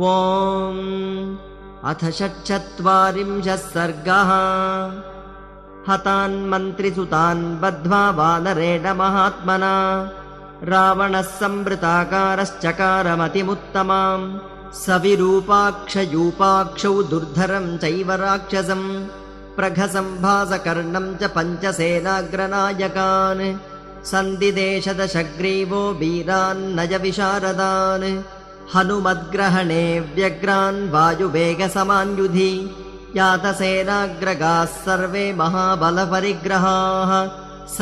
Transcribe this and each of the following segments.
ॐ अथ षट्चत्वारिंशः सर्गः। हतान्मन्त्रिसुतान् बद्ध्वा वानरेण महात्मना। रावणः संवृताकारश्चकारमतिमुत्तमाम्। सविरूपाक्षयूपाक्षौ दुर्धरम् चैव राक्षसम्। प्रघसम्भासकर्णम् च पञ्चसेनाग्रनायकान्। सन्दिदेशदशग्रीवो वीरान्नय विशारदान् हनुमद्ग्रहणे व्यग्रान् वायुवेगसमान्युधि यातसेनाग्रगाः सर्वे महाबलपरिग्रहाः स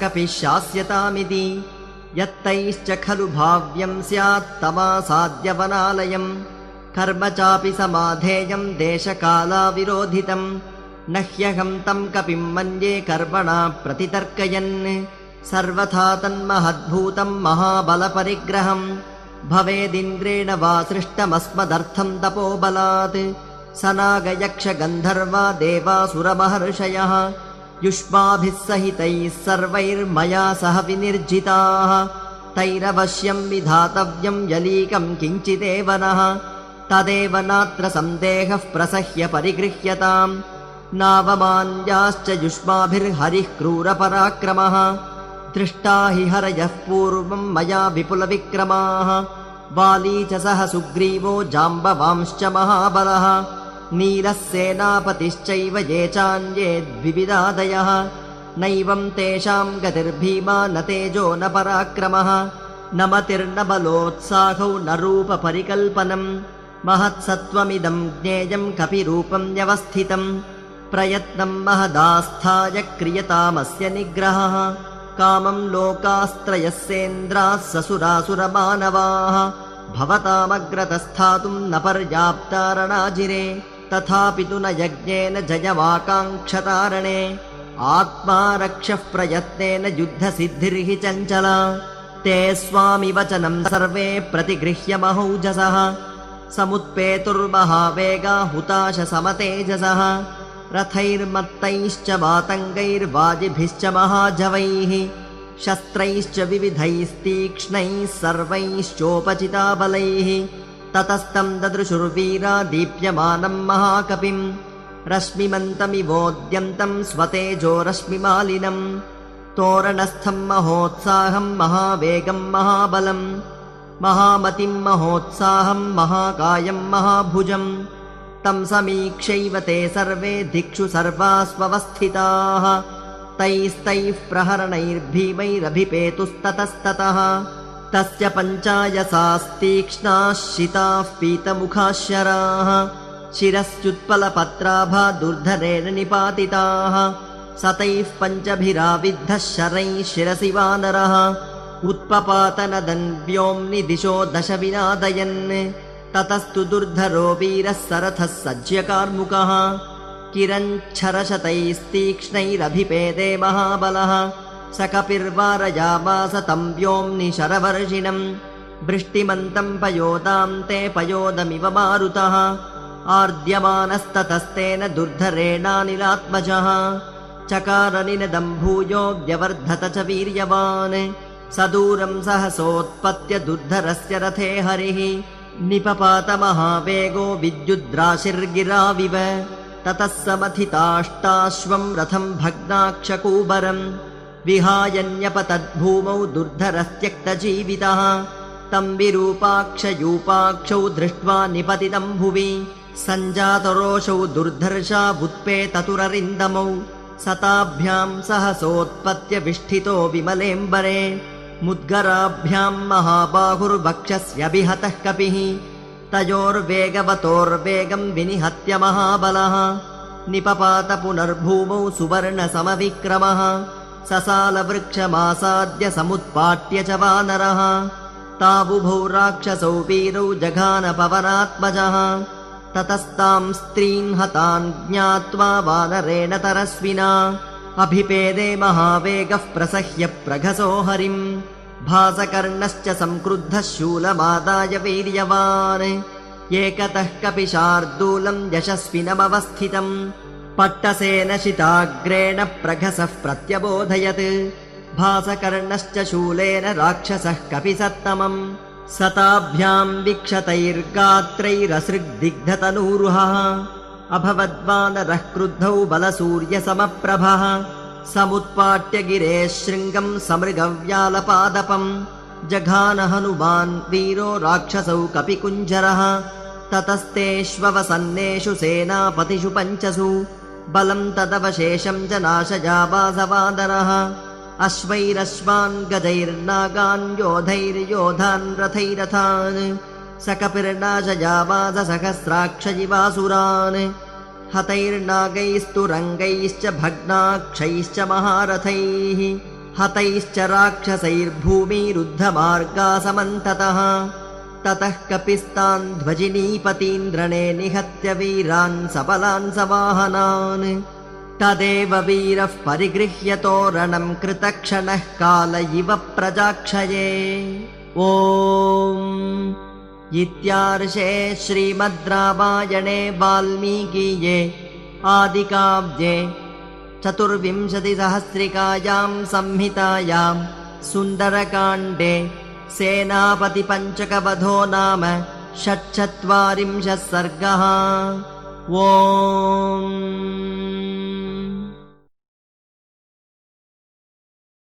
कपिः शास्यतामिति। यत्तैश्च खलु भाव्यम् स्यात्तमासाद्यवनालयम् कर्म चापि समाधेयम् देशकालाविरोधितम् न ह्यहम् तम् कपिम् मन्ये कर्मणा प्रतितर्कयन् सर्वथा तन्महद्भूतम् महाबलपरिग्रहम् भवेदिन्द्रेण वा सृष्टमस्मदर्थम् तपोबलात्। स नागयक्षगन्धर्वा देवासुरमहर्षयः। युष्माभिः सहितैः सर्वैर्मया सह विनिर्जिताः। तैरवश्यम् विधातव्यम् यलीकम् किञ्चिदेव नः तदेव नात्र सन्देहः प्रसह्य परिगृह्यताम्। नावमान्याश्च युष्माभिर्हरिः क्रूरपराक्रमः दृष्टा हि हरयः पूर्वम् मया विपुलविक्रमाः। वाली च सह सुग्रीवो जाम्बवांश्च महाबलः। नीलः सेनापतिश्चैव ये चान्ये द्विविदादयः नैवम् तेषाम् गतिर्भीमा न तेजो न पराक्रमः। न मतिर्न बलोत्साहौ न रूपपरिकल्पनम् महत्सत्त्वमिदम् ज्ञेयम् कपिरूपम् व्यवस्थितम् प्रयत्नम् महदास्थाय क्रियतामस्य निग्रहः कामम् लोकास्त्रयस्येन्द्राः ससुरासुरमानवाः भवतामग्रतस्थातुम् न पर्याप्तारणाजिरे तथापि तु न यज्ञेन जयवाकाङ्क्षतारणे। आत्मा रक्षः प्रयत्नेन युद्धसिद्धिर्हि चञ्चला। ते स्वामि वचनम् सर्वे प्रतिगृह्य महौजसः। समुत्पेतुर्महावेगा हुताश समतेजसः रथैर्मत्तैश्च मातङ्गैर्वाजिभिश्च महाजवैः शस्त्रैश्च विविधैस्तीक्ष्णैः सर्वैश्चोपचिताबलैः ततस्तम् ददृशुर्वीरा दीप्यमानम् महाकपिम् रश्मिमन्तमिवोद्यन्तम् स्वतेजो रश्मिमालिनम् तोरणस्थम् महोत्साहम् महावेगम् महाबलम् महामतिम् महोत्साहम् महाकायम् महाभुजम् तम् समीक्षैव ते सर्वे दिक्षु सर्वास्वस्थिताः। तैस्तैः प्रहरणैर्भीमैरभिपेतुस्ततस्ततः। तस्य पञ्चायसास्तीक्ष्णाः शिताः पीतमुखाः शराः शिरश्चुत्पलपत्राभा दुर्धरेण निपातिताः। सतैः पञ्चभिराविद्धः शरैः शिरसि वानरः उत्पपातनदन् व्योम्नि दिशो दश विनादयन् ततस्तु दुर्धरो वीरः सरथः सज्यकार्मुकः किरञ्छरशतैस्तीक्ष्णैरभिपेदे महाबलः। स कपिर्वारयामास तम् व्योम्नि शरवर्षिणम् वृष्टिमन्तम् पयोदाम् ते पयोदमिव मारुतः। आर्द्यमानस्ततस्तेन दुर्धरेणानिलात्मजः। चकारनिनदम् भूयो व्यवर्धत च वीर्यवान्। स दूरम् सहसोत्पत्य दुर्धरस्य रथे हरिः निपपातमहावेगो विद्युद्राशिर्गिराविव। ततः समथिताष्टाश्वम् रथम् भग्नाक्षकूबरम् विहायन्यपतद्भूमौ दुर्धरस्त्यक्तजीवितः। तम् विरूपाक्षयूपाक्षौ दृष्ट्वा निपतितम् भुवि। सञ्जातरोषौ दुर्धर्षावुत्पेततुररिन्दमौ सताभ्याम् सहसोत्पत्य विष्ठितो मुद्गराभ्याम् महाबाहुर्वक्षस्यभिहतः कपिः। तयोर्वेगवतोर्वेगम् विनिहत्य महाबलः। निपपात पुनर्भूमौ सुवर्णसमविक्रमः। ससालवृक्षमासाद्य समुत्पाट्य च वानरः। तावुभौ राक्षसौ वीरौ जघानपवनात्मजः। ततस्ताम् स्त्रीन् हतान् ज्ञात्वा वानरेण तरस्विना अभिपेदे महावेगः प्रसह्य प्रघसो हरिम् भासकर्णश्च संक्रुद्धः शूलमादाय वीर्यवान्। एकतः कपिशार्दूलम् यशस्विनमवस्थितम् पट्टसेन शिताग्रेण प्रघसः प्रत्यबोधयत्। भासकर्णश्च शूलेन राक्षसः कपिसत्तमम् सताभ्याम् विक्षतैर्गात्रैरसृग्दिग्धतनूरुहः अभवद्वानरः क्रुद्धौ बलसूर्यसमप्रभः। समुत्पाट्य गिरेः शृङ्गम् समृगव्यालपादपम्। जघान हनुमान् वीरो राक्षसौ कपिकुञ्जरः। ततस्तेष्ववसन्नेषु सेनापतिषु पञ्चसु। बलम् तदवशेषम् च नाशजाबासवादनः अश्वैरश्वान् गजैर्नागान् योधैर्योधान् रथैरथान् स हतैर्नागैस्तु रङ्गैश्च भग्नाक्षैश्च महारथैः। हतैश्च राक्षसैर्भूमिरुद्धमार्गासमन्ततः। ततः कपिस्तान् ध्वजिनीपतीन्द्रणे निहत्य वीरान् सबलान् सवाहनान्। तदेव वीरः परिगृह्य तोरणम् कृतक्षणः काल इव प्रजाक्षये। ॐ इत्यार्षे श्रीमद् रामायणे वाल्मीकीये आदिकाव्ये चतुर्विंशतिसहस्रिकायाम् संहितायाम् सुन्दरकाण्डे सेनापतिपञ्चकवधो नाम षट्चत्वारिंशः सर्गः ॐ